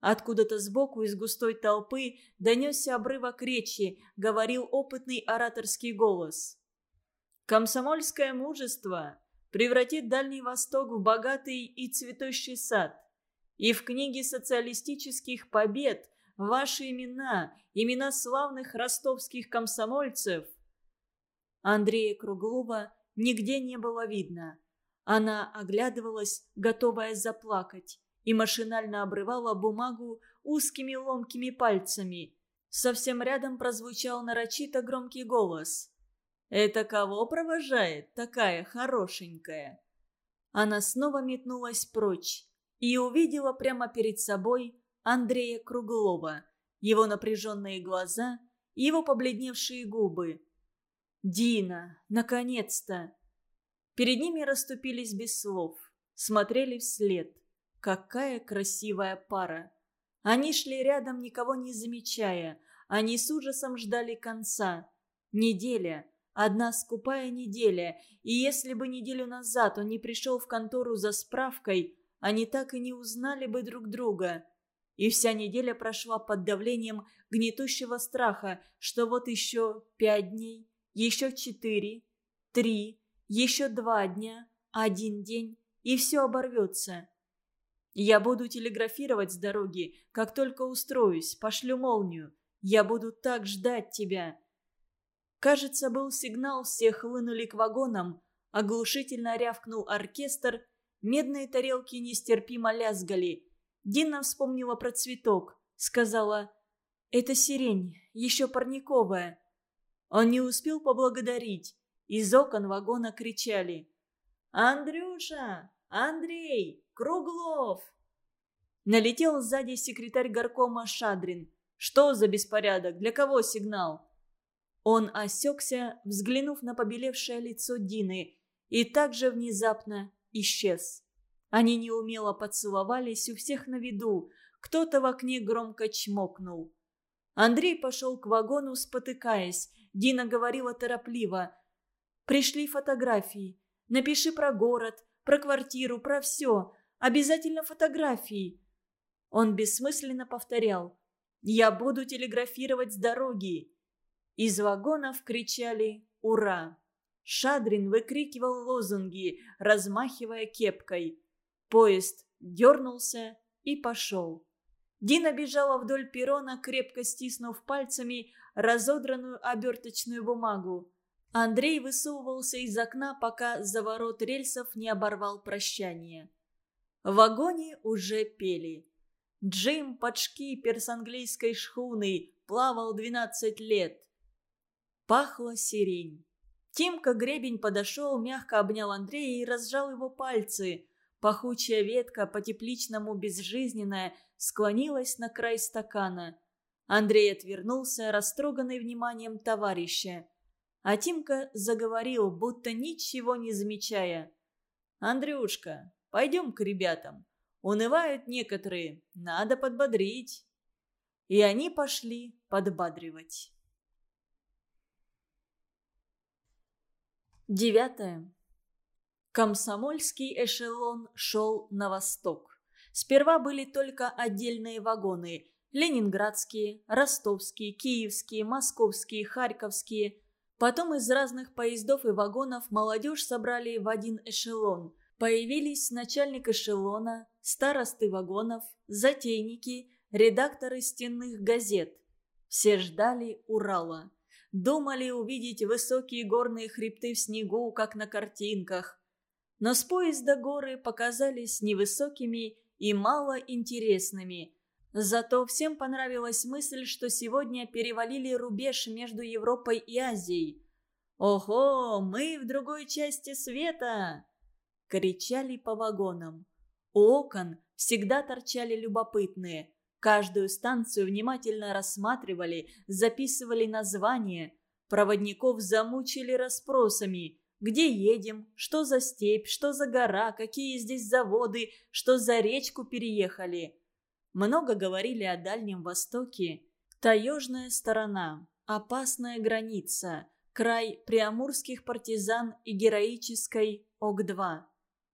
Откуда-то сбоку из густой толпы донесся обрывок речи, говорил опытный ораторский голос. «Комсомольское мужество превратит Дальний Восток в богатый и цветущий сад. И в книге социалистических побед ваши имена, имена славных ростовских комсомольцев». Андрея Круглова нигде не было видно. Она оглядывалась, готовая заплакать, и машинально обрывала бумагу узкими ломкими пальцами. Совсем рядом прозвучал нарочито громкий голос. «Это кого провожает такая хорошенькая?» Она снова метнулась прочь и увидела прямо перед собой Андрея Круглова, его напряженные глаза, его побледневшие губы. «Дина, наконец-то!» Перед ними расступились без слов, смотрели вслед. Какая красивая пара! Они шли рядом, никого не замечая. Они с ужасом ждали конца. Неделя. Одна скупая неделя. И если бы неделю назад он не пришел в контору за справкой, они так и не узнали бы друг друга. И вся неделя прошла под давлением гнетущего страха, что вот еще пять дней, еще четыре, три, еще два дня, один день, и все оборвется. Я буду телеграфировать с дороги, как только устроюсь, пошлю молнию. Я буду так ждать тебя. Кажется, был сигнал, все хлынули к вагонам. Оглушительно рявкнул оркестр. Медные тарелки нестерпимо лязгали. Дина вспомнила про цветок. Сказала, «Это сирень, еще парниковая». Он не успел поблагодарить. Из окон вагона кричали. «Андрюша! Андрей! Круглов!» Налетел сзади секретарь горкома Шадрин. «Что за беспорядок? Для кого сигнал?» Он осекся, взглянув на побелевшее лицо Дины, и также внезапно исчез. Они неумело поцеловались у всех на виду. Кто-то в окне громко чмокнул. Андрей пошел к вагону, спотыкаясь. Дина говорила торопливо. Пришли фотографии. Напиши про город, про квартиру, про все. Обязательно фотографии. Он бессмысленно повторял. «Я буду телеграфировать с дороги». Из вагонов кричали «Ура!». Шадрин выкрикивал лозунги, размахивая кепкой. Поезд дернулся и пошел. Дина бежала вдоль перрона, крепко стиснув пальцами разодранную оберточную бумагу. Андрей высовывался из окна, пока заворот рельсов не оборвал прощание. В вагоне уже пели. Джим под шкипер с английской шхуной плавал 12 лет. Пахла сирень. Тимка Гребень подошел, мягко обнял Андрея и разжал его пальцы. Пахучая ветка, по-тепличному безжизненная, склонилась на край стакана. Андрей отвернулся, растроганный вниманием товарища. А Тимка заговорил, будто ничего не замечая. «Андрюшка, пойдем к ребятам. Унывают некоторые, надо подбодрить». И они пошли подбадривать. Девятое. Комсомольский эшелон шел на восток. Сперва были только отдельные вагоны – ленинградские, ростовские, киевские, московские, харьковские – Потом из разных поездов и вагонов молодежь собрали в один эшелон. Появились начальник эшелона, старосты вагонов, затейники, редакторы стенных газет. Все ждали Урала. Думали увидеть высокие горные хребты в снегу, как на картинках. Но с поезда горы показались невысокими и малоинтересными. Зато всем понравилась мысль, что сегодня перевалили рубеж между Европой и Азией. «Ого, мы в другой части света!» — кричали по вагонам. У окон всегда торчали любопытные. Каждую станцию внимательно рассматривали, записывали названия. Проводников замучили расспросами. Где едем, что за степь, что за гора, какие здесь заводы, что за речку переехали. Много говорили о Дальнем Востоке. Таежная сторона, опасная граница, край приамурских партизан и героической ОГ-2.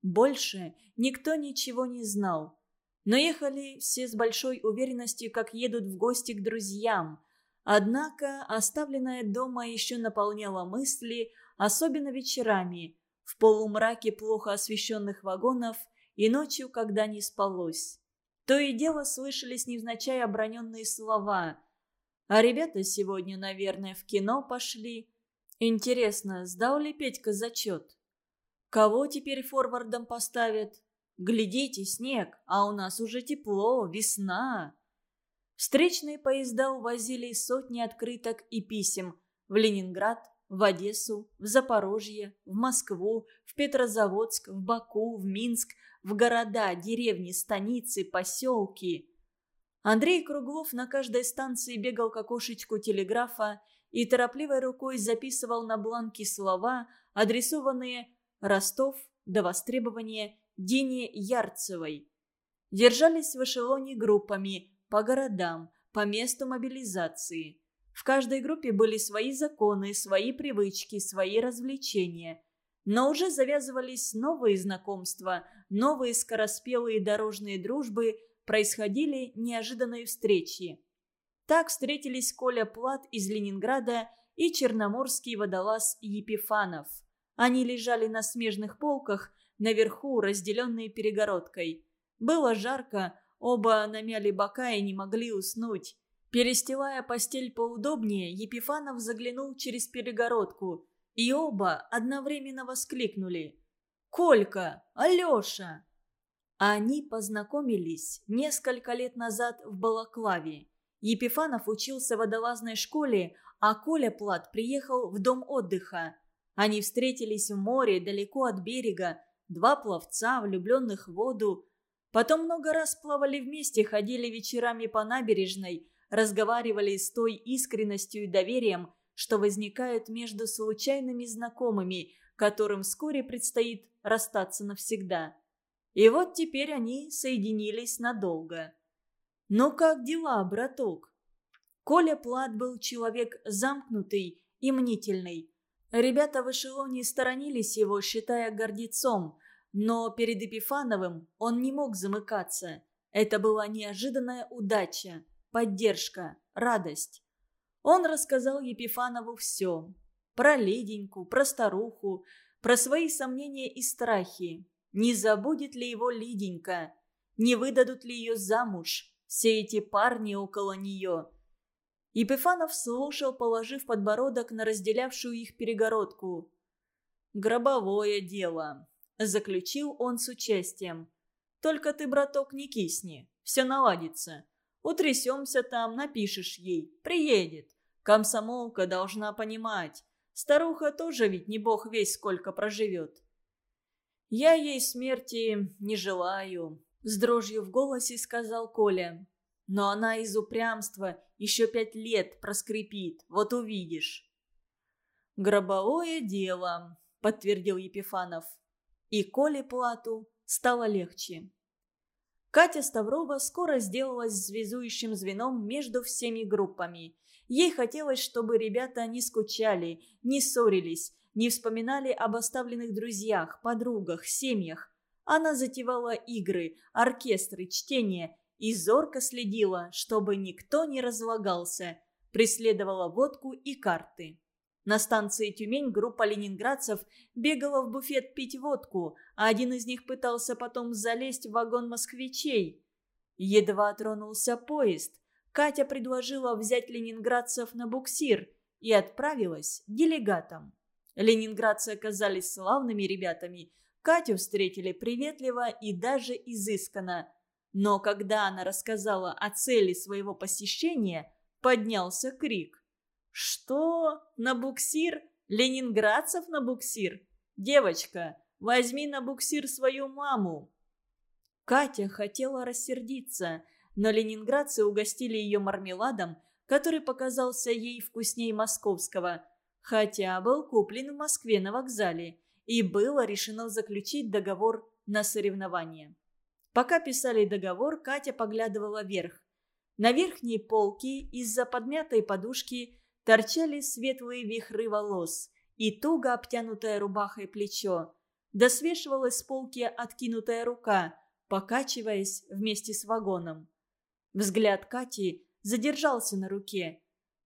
Больше никто ничего не знал. Но ехали все с большой уверенностью, как едут в гости к друзьям. Однако оставленная дома еще наполняла мысли, особенно вечерами, в полумраке плохо освещенных вагонов и ночью, когда не спалось. То и дело слышались невзначай оброненные слова. А ребята сегодня, наверное, в кино пошли. Интересно, сдал ли Петька зачет? Кого теперь форвардом поставят? Глядите, снег, а у нас уже тепло, весна. Встречные поезда увозили сотни открыток и писем в Ленинград, в Одессу, в Запорожье, в Москву, в Петрозаводск, в Баку, в Минск, в города, деревни, станицы, поселки. Андрей Круглов на каждой станции бегал к окошечку телеграфа и торопливой рукой записывал на бланке слова, адресованные «Ростов» до востребования Дине Ярцевой. Держались в эшелоне группами, по городам, по месту мобилизации. В каждой группе были свои законы, свои привычки, свои развлечения. Но уже завязывались новые знакомства, новые скороспелые дорожные дружбы, происходили неожиданные встречи. Так встретились Коля Плат из Ленинграда и черноморский водолаз Епифанов. Они лежали на смежных полках, наверху, разделенные перегородкой. Было жарко, оба намяли бока и не могли уснуть. Перестилая постель поудобнее, Епифанов заглянул через перегородку, и оба одновременно воскликнули Колька! Алеша!» Они познакомились несколько лет назад в Балаклаве. Епифанов учился в водолазной школе, а Коля Плат приехал в дом отдыха. Они встретились в море, далеко от берега, два пловца, влюбленных в воду. Потом много раз плавали вместе, ходили вечерами по набережной, разговаривали с той искренностью и доверием, что возникает между случайными знакомыми, которым вскоре предстоит расстаться навсегда. И вот теперь они соединились надолго. Но как дела, браток? Коля Плат был человек замкнутый и мнительный. Ребята в эшелоне сторонились его, считая гордецом, но перед Епифановым он не мог замыкаться. Это была неожиданная удача, поддержка, радость. Он рассказал Епифанову все. Про Леденьку, про старуху, про свои сомнения и страхи. Не забудет ли его Лиденька? Не выдадут ли ее замуж? Все эти парни около нее. Епифанов слушал, положив подбородок на разделявшую их перегородку. «Гробовое дело», — заключил он с участием. «Только ты, браток, не кисни, все наладится. Утрясемся там, напишешь ей, приедет. Комсомолка должна понимать. Старуха тоже ведь не бог весь сколько проживет. Я ей смерти не желаю, с дрожью в голосе сказал Коля. Но она из упрямства еще пять лет проскрипит, вот увидишь. «Гробовое дело», — подтвердил Епифанов. И Коле Плату стало легче. Катя Ставрова скоро сделалась связующим звеном между всеми группами. Ей хотелось, чтобы ребята не скучали, не ссорились, не вспоминали об оставленных друзьях, подругах, семьях. Она затевала игры, оркестры, чтение и зорко следила, чтобы никто не разлагался, преследовала водку и карты. На станции Тюмень группа ленинградцев бегала в буфет пить водку, а один из них пытался потом залезть в вагон москвичей. Едва тронулся поезд. Катя предложила взять ленинградцев на буксир и отправилась делегатом. Ленинградцы оказались славными ребятами. Катю встретили приветливо и даже изысканно. Но когда она рассказала о цели своего посещения, поднялся крик. «Что? На буксир? Ленинградцев на буксир? Девочка, возьми на буксир свою маму!» Катя хотела рассердиться, но ленинградцы угостили ее мармеладом, который показался ей вкуснее московского, хотя был куплен в Москве на вокзале, и было решено заключить договор на соревнования. Пока писали договор, Катя поглядывала вверх. На верхней полке из-за подмятой подушки торчали светлые вихры волос и туго обтянутое рубахой плечо. Досвешивалась с полки откинутая рука, покачиваясь вместе с вагоном. Взгляд Кати задержался на руке.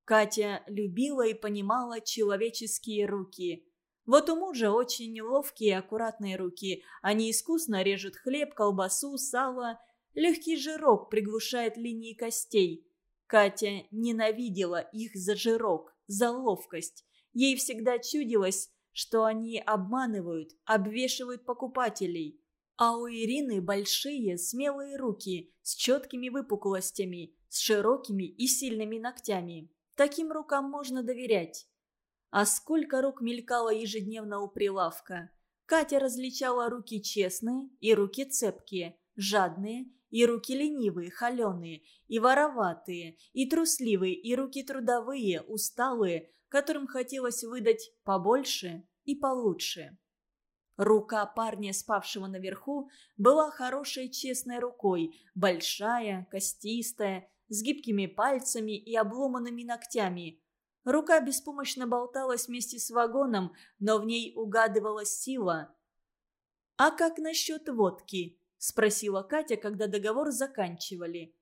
Катя любила и понимала человеческие руки. Вот у мужа очень ловкие и аккуратные руки. Они искусно режут хлеб, колбасу, сало. Легкий жирок приглушает линии костей. Катя ненавидела их за жирок, за ловкость. Ей всегда чудилось, что они обманывают, обвешивают покупателей. А у Ирины большие, смелые руки с четкими выпуклостями, с широкими и сильными ногтями. Таким рукам можно доверять. А сколько рук мелькало ежедневно у прилавка. Катя различала руки честные и руки цепкие, жадные и руки ленивые, холеные, и вороватые, и трусливые, и руки трудовые, усталые, которым хотелось выдать побольше и получше. Рука парня, спавшего наверху, была хорошей честной рукой, большая, костистая, с гибкими пальцами и обломанными ногтями. Рука беспомощно болталась вместе с вагоном, но в ней угадывалась сила. «А как насчет водки?» – спросила Катя, когда договор заканчивали.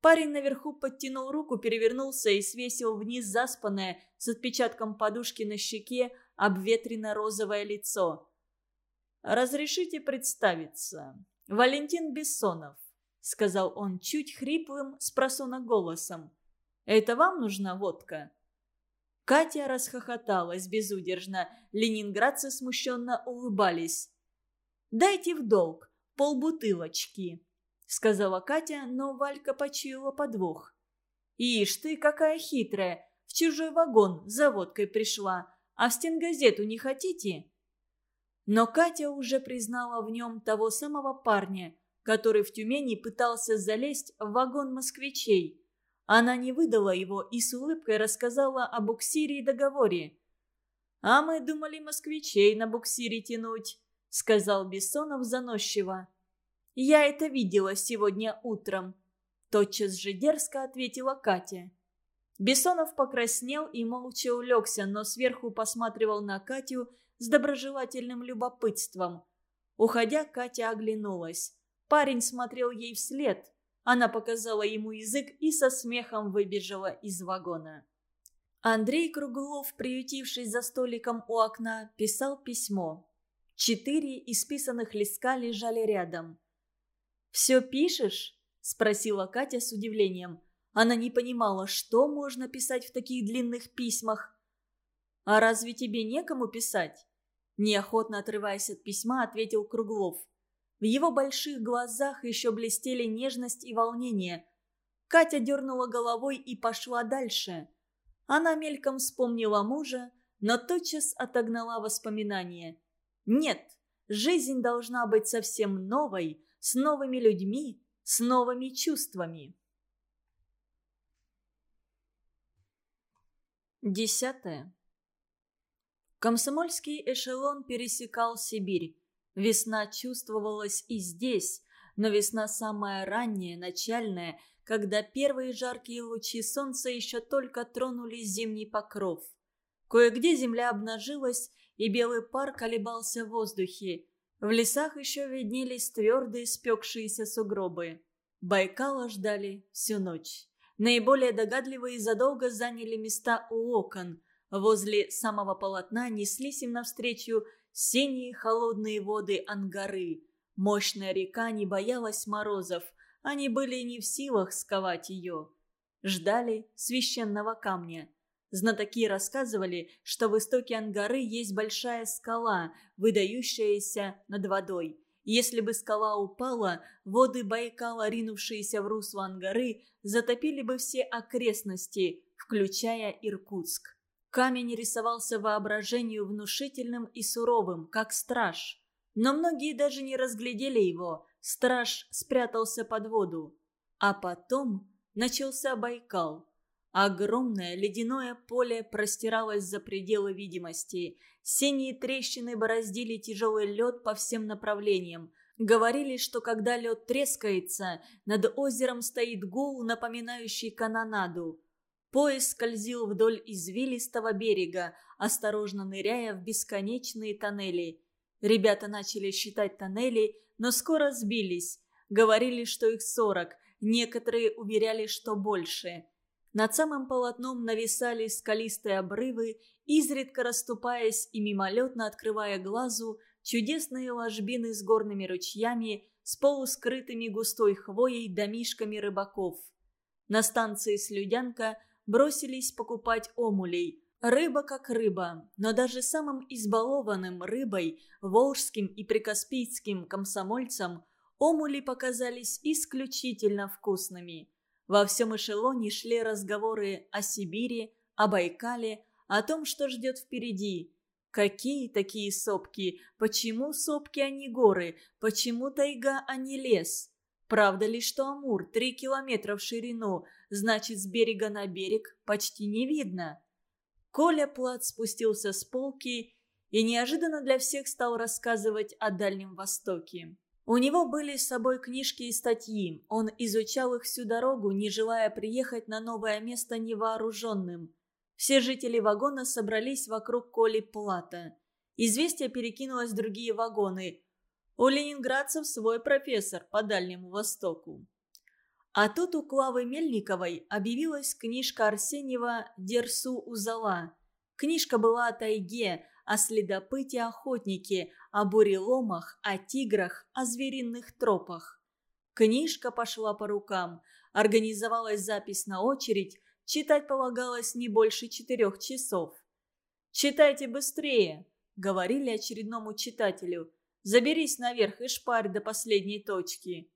Парень наверху подтянул руку, перевернулся и свесил вниз заспанное с отпечатком подушки на щеке обветрено-розовое лицо. «Разрешите представиться. Валентин Бессонов», — сказал он чуть хриплым с голосом. «Это вам нужна водка?» Катя расхохоталась безудержно. Ленинградцы смущенно улыбались. «Дайте в долг полбутылочки», — сказала Катя, но Валька почуяла подвох. «Ишь ты, какая хитрая! В чужой вагон за водкой пришла. А в стенгазету не хотите?» Но Катя уже признала в нем того самого парня, который в Тюмени пытался залезть в вагон москвичей. Она не выдала его и с улыбкой рассказала о буксире и договоре. «А мы думали москвичей на буксире тянуть», — сказал Бессонов заносчиво. «Я это видела сегодня утром», — тотчас же дерзко ответила Катя. Бессонов покраснел и молча улегся, но сверху посматривал на Катю с доброжелательным любопытством. Уходя, Катя оглянулась. Парень смотрел ей вслед. Она показала ему язык и со смехом выбежала из вагона. Андрей Круглов, приютившись за столиком у окна, писал письмо. Четыре исписанных листка лежали рядом. «Все пишешь?» – спросила Катя с удивлением. Она не понимала, что можно писать в таких длинных письмах. «А разве тебе некому писать?» Неохотно отрываясь от письма, ответил Круглов. В его больших глазах еще блестели нежность и волнение. Катя дернула головой и пошла дальше. Она мельком вспомнила мужа, но тотчас отогнала воспоминания. Нет, жизнь должна быть совсем новой, с новыми людьми, с новыми чувствами. Десятое. Комсомольский эшелон пересекал Сибирь. Весна чувствовалась и здесь, но весна самая ранняя, начальная, когда первые жаркие лучи солнца еще только тронули зимний покров. Кое-где земля обнажилась, и белый пар колебался в воздухе. В лесах еще виднелись твердые спекшиеся сугробы. Байкала ждали всю ночь. Наиболее догадливые задолго заняли места у окон – Возле самого полотна неслись им навстречу синие холодные воды Ангары. Мощная река не боялась морозов, они были не в силах сковать ее. Ждали священного камня. Знатоки рассказывали, что в истоке Ангары есть большая скала, выдающаяся над водой. Если бы скала упала, воды Байкала, ринувшиеся в русло Ангары, затопили бы все окрестности, включая Иркутск. Камень рисовался воображению внушительным и суровым, как страж. Но многие даже не разглядели его, страж спрятался под воду. А потом начался Байкал. Огромное ледяное поле простиралось за пределы видимости. Синие трещины бороздили тяжелый лед по всем направлениям. Говорили, что когда лед трескается, над озером стоит гул, напоминающий канонаду. Поезд скользил вдоль извилистого берега, осторожно ныряя в бесконечные тоннели. Ребята начали считать тоннели, но скоро сбились. Говорили, что их сорок, некоторые уверяли, что больше. Над самым полотном нависали скалистые обрывы, изредка расступаясь и мимолетно открывая глазу чудесные ложбины с горными ручьями, с полускрытыми густой хвоей домишками рыбаков. На станции Слюдянка бросились покупать омулей. Рыба как рыба, но даже самым избалованным рыбой, волжским и прикаспийским комсомольцам, омули показались исключительно вкусными. Во всем эшелоне шли разговоры о Сибири, о Байкале, о том, что ждет впереди. Какие такие сопки? Почему сопки, а не горы? Почему тайга, а не лес? Правда ли, что Амур три километра в ширину, значит, с берега на берег почти не видно? Коля Плат спустился с полки и неожиданно для всех стал рассказывать о Дальнем Востоке. У него были с собой книжки и статьи. Он изучал их всю дорогу, не желая приехать на новое место невооруженным. Все жители вагона собрались вокруг Коли Плата. Известие перекинулось в другие вагоны. У ленинградцев свой профессор по Дальнему Востоку. А тут у Клавы Мельниковой объявилась книжка Арсеньева «Дерсу Узала». Книжка была о тайге, о следопыте-охотнике, о буреломах, о тиграх, о звериных тропах. Книжка пошла по рукам. Организовалась запись на очередь. Читать полагалось не больше четырех часов. «Читайте быстрее», — говорили очередному читателю. «Заберись наверх и шпарь до последней точки».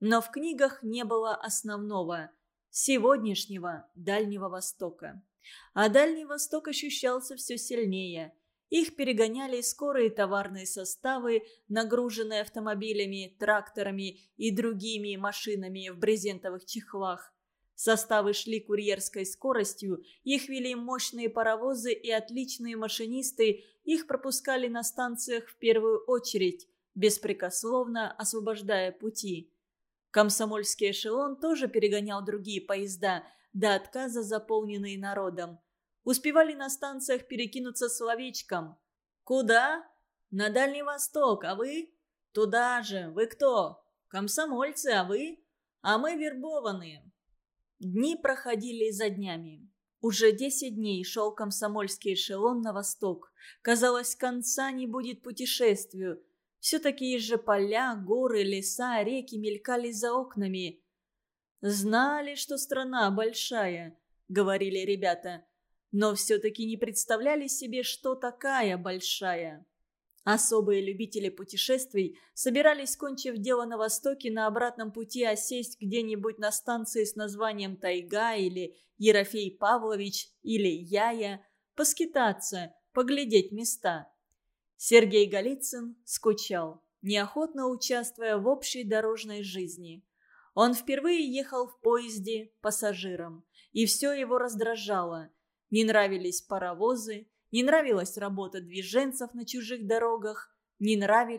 Но в книгах не было основного – сегодняшнего Дальнего Востока. А Дальний Восток ощущался все сильнее. Их перегоняли скорые товарные составы, нагруженные автомобилями, тракторами и другими машинами в брезентовых чехлах. Составы шли курьерской скоростью, их вели мощные паровозы и отличные машинисты, их пропускали на станциях в первую очередь, беспрекословно освобождая пути. Комсомольский эшелон тоже перегонял другие поезда, до отказа заполненные народом. Успевали на станциях перекинуться словечком. «Куда?» «На Дальний Восток, а вы?» «Туда же. Вы кто?» «Комсомольцы, а вы?» «А мы вербованные». Дни проходили за днями. Уже десять дней шел комсомольский эшелон на восток. Казалось, конца не будет путешествию. Все такие же поля, горы, леса, реки мелькали за окнами. «Знали, что страна большая», — говорили ребята но все-таки не представляли себе, что такая большая. Особые любители путешествий собирались, кончив дело на Востоке, на обратном пути осесть где-нибудь на станции с названием Тайга или Ерофей Павлович или Яя, поскитаться, поглядеть места. Сергей Голицын скучал, неохотно участвуя в общей дорожной жизни. Он впервые ехал в поезде пассажиром, и все его раздражало – не нравились паровозы, не нравилась работа движенцев на чужих дорогах, не нравились